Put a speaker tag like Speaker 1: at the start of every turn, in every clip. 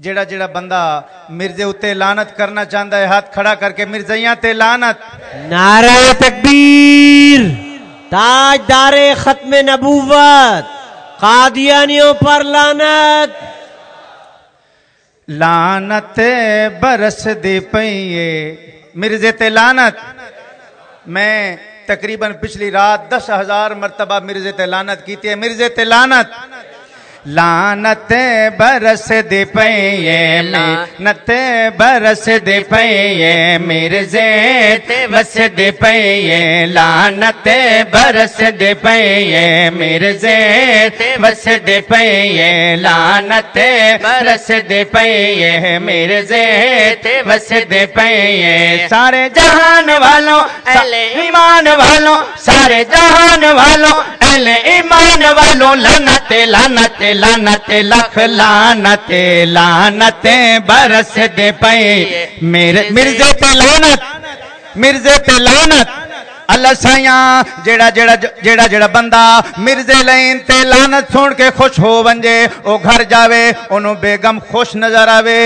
Speaker 1: جڑا جڑا بندہ مرزے اتے لانت کرنا چاہتا ہے ہاتھ کھڑا کر کے مرزیاں تے لانت
Speaker 2: نعرہ تکبیر تاج دار ختم نبوت قادیانیوں پر لانت
Speaker 1: لانت برس دی پئیے مرزے تے لانت میں تقریباً پچھلی رات دس ہزار مرتبہ مرزے تے لانت کیتی ہے مرزے تے لانت لانت برس دی پئیے لانت برس دی پئیے مرزے بس دی پئیے لانت برس دی پئیے مرزے بس دی پئیے لانت برس دی پئیے مرزے بس دی پئیے سارے جہان والوں اہل ایمان والوں سارے جہان والوں اہل ایمان والوں لعنت لعنت لعنت لکھ لعنت لعنت برس دے پئے مرزے تے لعنت مرزے تے لعنت اللہ سائیاں جیڑا جیڑا جیڑا جیڑا بندہ مرزے لین تے لعنت سن کے خوش ہو ونجے او گھر جاوے اونوں بیگم خوش نظر آوے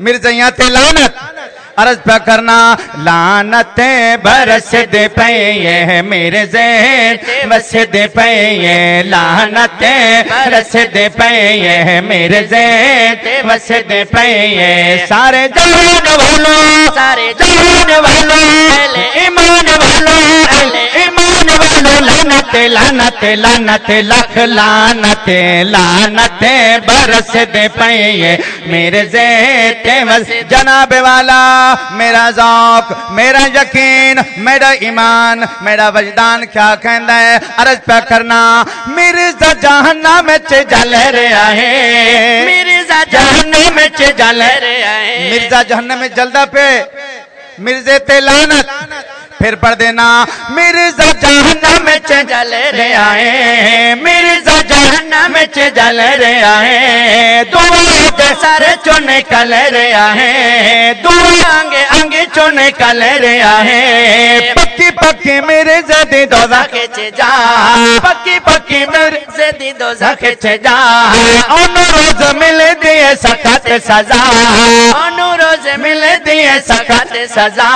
Speaker 1: مرزیاں تے لعنت عرض پہ کرنا لانتیں برس دے پئیے میرے زین بس دے پئیے لانتیں برس دے پئیے میرے زین بس دے پئیے سارے جہان والوں سارے جہان والوں اہل ایمان والوں اہل ایمان والوں لانت لانت لانت لکھ لانت لانت برس دے پئیے میرے زین بس جناب والا میرا ذوق میرا یقین میرا ایمان میرا وجدان کیا کہندا ہے عرض پہ کرنا مرزا جہنم وچ جل رہا ہے مرزا جہنم وچ جل رہا ہے مرزا جہنم وچ جلدا پہ مرزے تے لعنت پھر پڑھ دینا، مرزا جہنم وچ جل رہا ہے مرزا جہنم وچ جل رہا ہے دعا دے سر چوں نکل رہا ہے دعا انگ انگ چوں نکل رہا ہے پکی پکی میرے زدی دوزخ وچ جا، پکی پکی میرے زدی دوزخ وچ جا۔ اونوں روز مل دی سخت سزا اونوں روز مل دی سخت سزا۔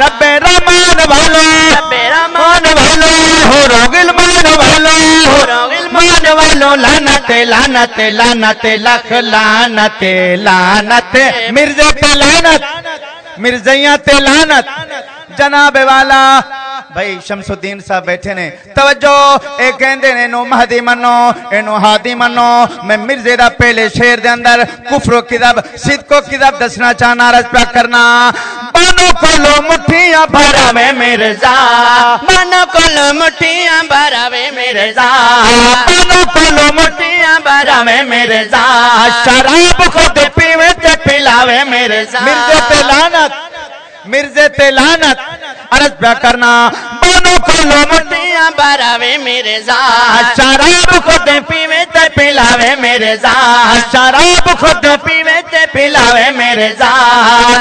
Speaker 1: رب رحمان والو رب رحمان والو ہو روگل مان والو ہو روگل مان والو لعنت لعنت لعنت لکھ لعنت لعنت مرزے پہ لعنت مرزیاں تے لعنت۔ جناب والا بھائی شمس الدین صاحب بیٹھے نے توجہ اے کہندے نے نو مہدی منو اینو ہادی منو میں مرزے دا پہلے شیر دے اندر کفر و کذب صدق و کذب دسنا چاہنا عرض پہ کرنا بانو کولو مٹھیاں بھرا میں مرزا بانو کولو مٹھیاں بھرا میں مرزا بانو کولو مٹھیاں بھرا میں مرزا شراب خود پیوے تے پلاوے مرزا مرزے تے لعنت مرزے تے لعنت عرض پہ کرنا بانو کولو مٹیاں باراوے میرے زا شراب خود پیوے تے پلاوے میرے زا شراب خود پیوے تے پلاوے میرے زا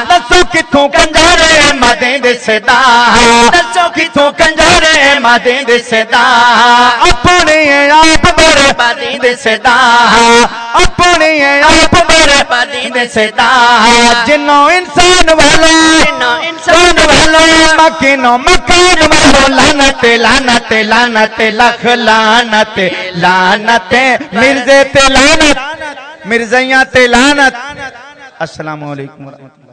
Speaker 1: دسو کتھوں کنجارے مدیں دے صدا دسو کتھوں کنجارے مدیں دے صدا اپنے آپ بربادی دے صدا اپنے آپ بربادی دے صدا جنوں انسان والا جنوں مکینو مکینوں مکان والو لعنت لعنت لعنت لکھ لعنت لعنت مرزے تے لانت مرزیاں تے لانت السلام علیکم ورحمۃ اللہ